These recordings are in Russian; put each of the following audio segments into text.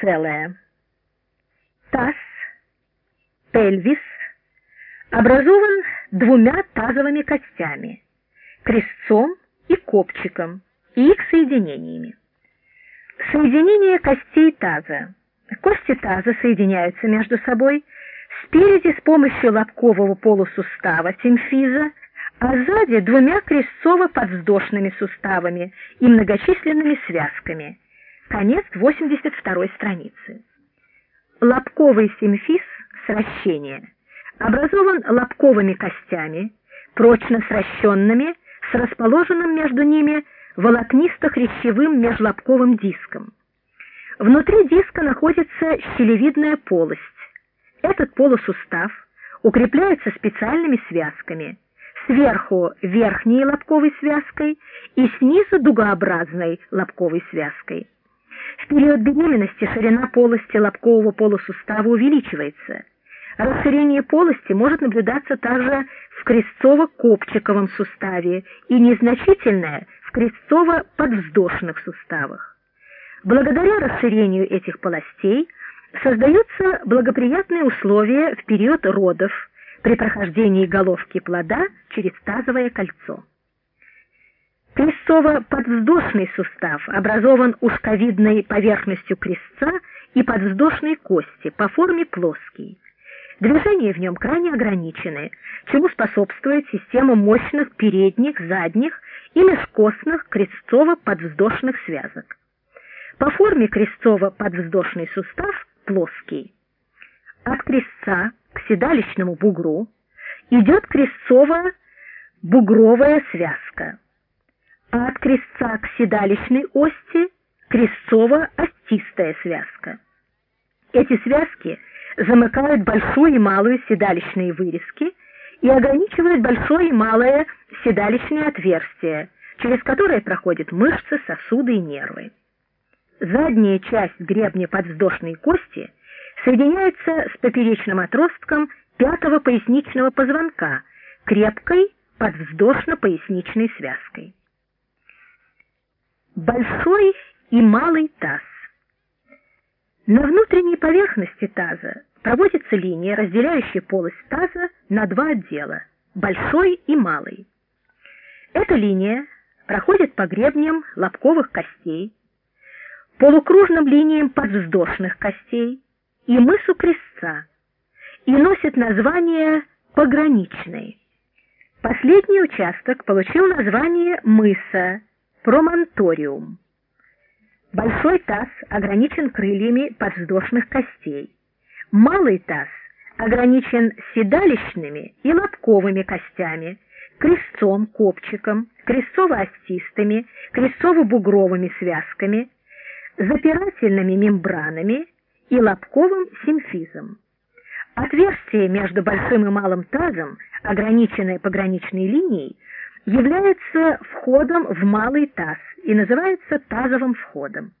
целое. Таз, пельвис образован двумя тазовыми костями, крестцом и копчиком и их соединениями. Соединение костей таза. Кости таза соединяются между собой спереди с помощью лобкового полусустава симфиза, а сзади двумя крестцово-подвздошными суставами и многочисленными связками. Конец 82 страницы. Лобковый симфиз сращения образован лобковыми костями, прочно сращенными, с расположенным между ними волокнисто-хрящевым межлобковым диском. Внутри диска находится щелевидная полость. Этот полусустав укрепляется специальными связками. Сверху верхней лобковой связкой и снизу дугообразной лобковой связкой. В период беременности ширина полости лобкового полусустава увеличивается. Расширение полости может наблюдаться также в крестцово-копчиковом суставе и незначительное в крестцово-подвздошных суставах. Благодаря расширению этих полостей создаются благоприятные условия в период родов при прохождении головки плода через тазовое кольцо. Крестцово-подвздошный сустав образован ушковидной поверхностью крестца и подвздошной кости, по форме плоский. Движения в нем крайне ограничены, чему способствует система мощных передних, задних и межкостных крестцово-подвздошных связок. По форме крестцово-подвздошный сустав плоский. От крестца к седалищному бугру идет крестцово-бугровая связка, а от крестца к седалищной ости крестцово-остистая связка. Эти связки замыкают большую и малую седалищные вырезки и ограничивают большое и малое седалищные отверстия, через которые проходят мышцы, сосуды и нервы. Задняя часть гребня подвздошной кости соединяется с поперечным отростком пятого поясничного позвонка, крепкой подвздошно-поясничной связкой. Большой и малый таз. На внутренней поверхности таза проводится линия, разделяющая полость таза на два отдела – большой и малый. Эта линия проходит по гребням лобковых костей, полукружным линиям подвздошных костей и мысу крестца и носит название пограничный. Последний участок получил название мыса промонториум. Большой таз ограничен крыльями подвздошных костей. Малый таз ограничен седалищными и лобковыми костями, крестцом, копчиком, крестцово-остистыми, крестцово-бугровыми связками, запирательными мембранами и лобковым симфизом. Отверстие между большим и малым тазом, ограниченное пограничной линией, является входом в малый таз и называется тазовым входом.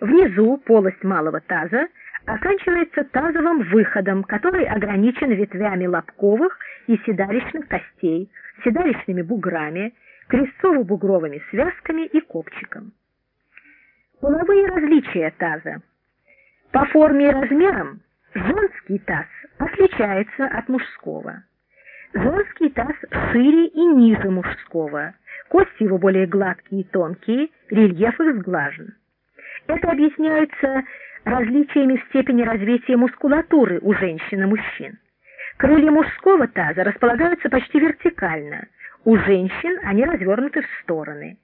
Внизу полость малого таза оканчивается тазовым выходом, который ограничен ветвями лобковых и седалищных костей, седалищными буграми, крестцово-бугровыми связками и копчиком. Половые различия таза. По форме и размерам женский таз отличается от мужского. Женский таз шире и ниже мужского. Кости его более гладкие и тонкие, рельеф их сглажен. Это объясняется различиями в степени развития мускулатуры у женщин и мужчин. Крылья мужского таза располагаются почти вертикально, у женщин они развернуты в стороны.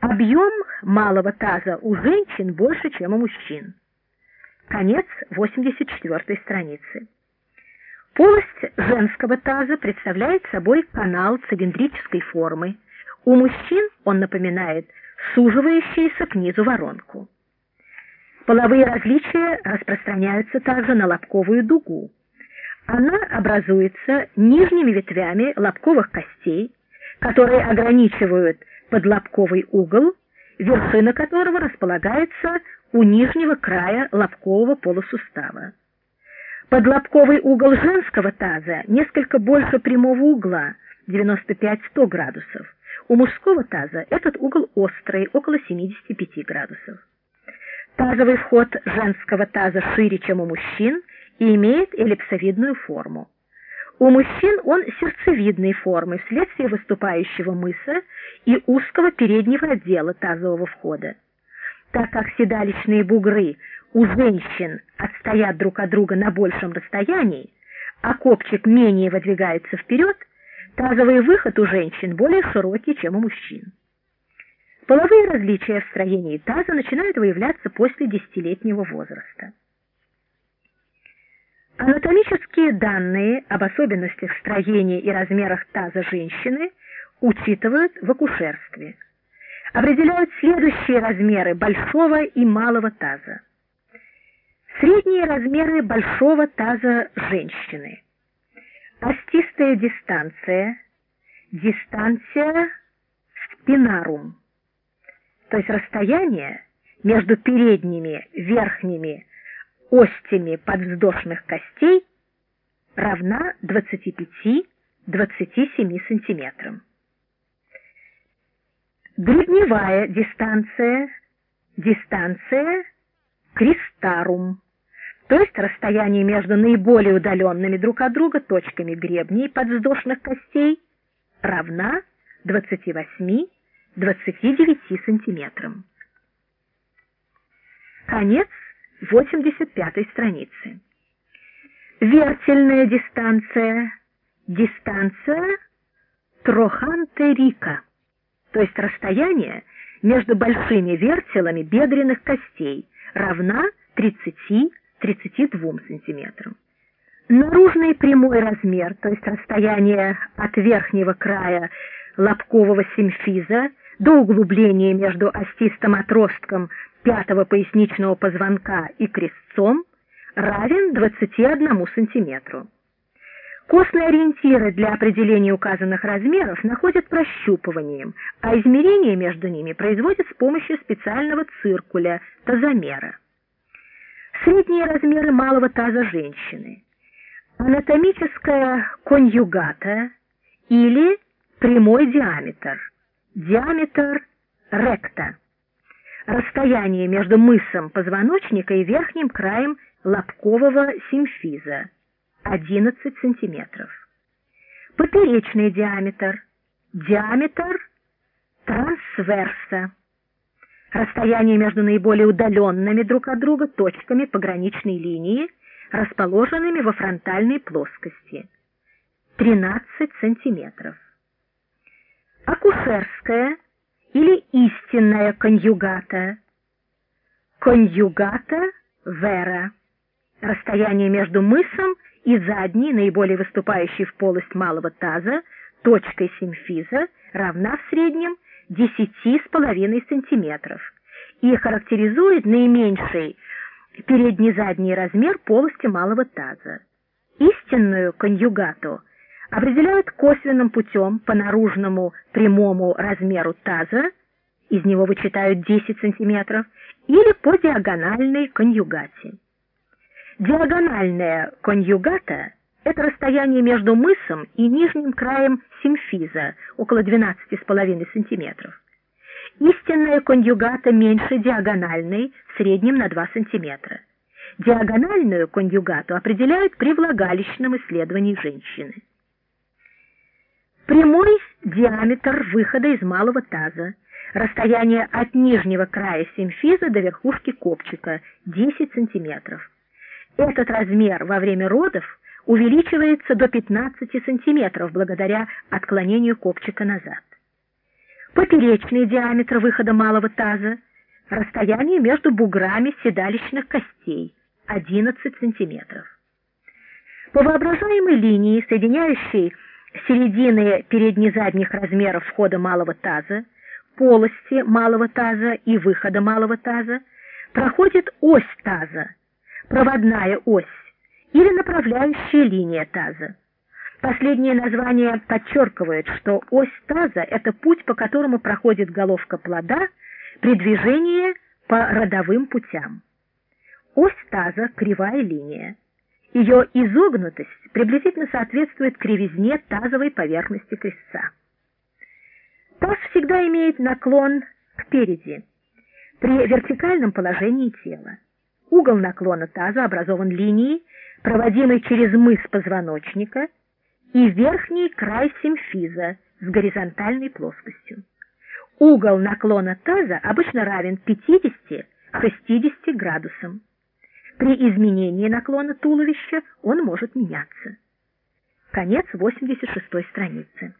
Объем малого таза у женщин больше, чем у мужчин. Конец 84 страницы. Полость женского таза представляет собой канал цилиндрической формы. У мужчин он напоминает суживающуюся к низу воронку. Половые различия распространяются также на лобковую дугу. Она образуется нижними ветвями лобковых костей, которые ограничивают подлобковый угол, вершина которого располагается у нижнего края лобкового полусустава. Подлобковый угол женского таза несколько больше прямого угла, 95-100 градусов. У мужского таза этот угол острый, около 75 градусов. Тазовый вход женского таза шире, чем у мужчин, и имеет эллипсовидную форму. У мужчин он сердцевидной формы вследствие выступающего мыса и узкого переднего отдела тазового входа. Так как седалищные бугры у женщин отстоят друг от друга на большем расстоянии, а копчик менее выдвигается вперед, тазовый выход у женщин более широкий, чем у мужчин. Половые различия в строении таза начинают выявляться после десятилетнего возраста. Анатомические данные об особенностях строения и размерах таза женщины учитывают в акушерстве. Определяют следующие размеры большого и малого таза. Средние размеры большого таза женщины. Остистая дистанция, дистанция спинарум то есть расстояние между передними верхними остями подвздошных костей равна 25-27 сантиметрам. Гребневая дистанция, дистанция крестарум, то есть расстояние между наиболее удаленными друг от друга точками гребней подвздошных костей равна 28 29 сантиметрам. Конец 85 страницы. Вертельная дистанция, дистанция трохантерика, то есть расстояние между большими вертелами бедренных костей равна 30-32 сантиметрам. Наружный прямой размер, то есть расстояние от верхнего края лобкового симфиза до углубления между остистым отростком пятого поясничного позвонка и крестцом равен 21 сантиметру. Костные ориентиры для определения указанных размеров находят прощупыванием, а измерения между ними производят с помощью специального циркуля, тазомера. Средние размеры малого таза женщины. Анатомическая конъюгата или прямой диаметр – Диаметр ректа. Расстояние между мысом позвоночника и верхним краем лобкового симфиза 11 сантиметров. Поперечный диаметр. Диаметр трансверса. Расстояние между наиболее удаленными друг от друга точками пограничной линии, расположенными во фронтальной плоскости. 13 сантиметров акушерская или истинная конъюгата. Конъюгата вера. Расстояние между мысом и задней, наиболее выступающей в полость малого таза, точкой симфиза равна в среднем 10,5 см и характеризует наименьший передний-задний размер полости малого таза. Истинную конъюгату – определяют косвенным путем по наружному прямому размеру таза, из него вычитают 10 сантиметров, или по диагональной конъюгате. Диагональная конъюгата – это расстояние между мысом и нижним краем симфиза, около 12,5 сантиметров. Истинная конъюгата меньше диагональной, в среднем на 2 сантиметра. Диагональную конъюгату определяют при влагалищном исследовании женщины. Прямой диаметр выхода из малого таза. Расстояние от нижнего края симфиза до верхушки копчика 10 см. Этот размер во время родов увеличивается до 15 см благодаря отклонению копчика назад. Поперечный диаметр выхода малого таза. Расстояние между буграми седалищных костей 11 см. По воображаемой линии, соединяющей середины передне-задних размеров входа малого таза, полости малого таза и выхода малого таза проходит ось таза, проводная ось или направляющая линия таза. Последнее название подчеркивает, что ось таза – это путь, по которому проходит головка плода при движении по родовым путям. Ось таза – кривая линия. Ее изогнутость приблизительно соответствует кривизне тазовой поверхности крестца. Таз всегда имеет наклон кпереди. при вертикальном положении тела. Угол наклона таза образован линией, проводимой через мыс позвоночника и верхний край симфиза с горизонтальной плоскостью. Угол наклона таза обычно равен 50-60 градусам. При изменении наклона туловища он может меняться. Конец 86 страницы.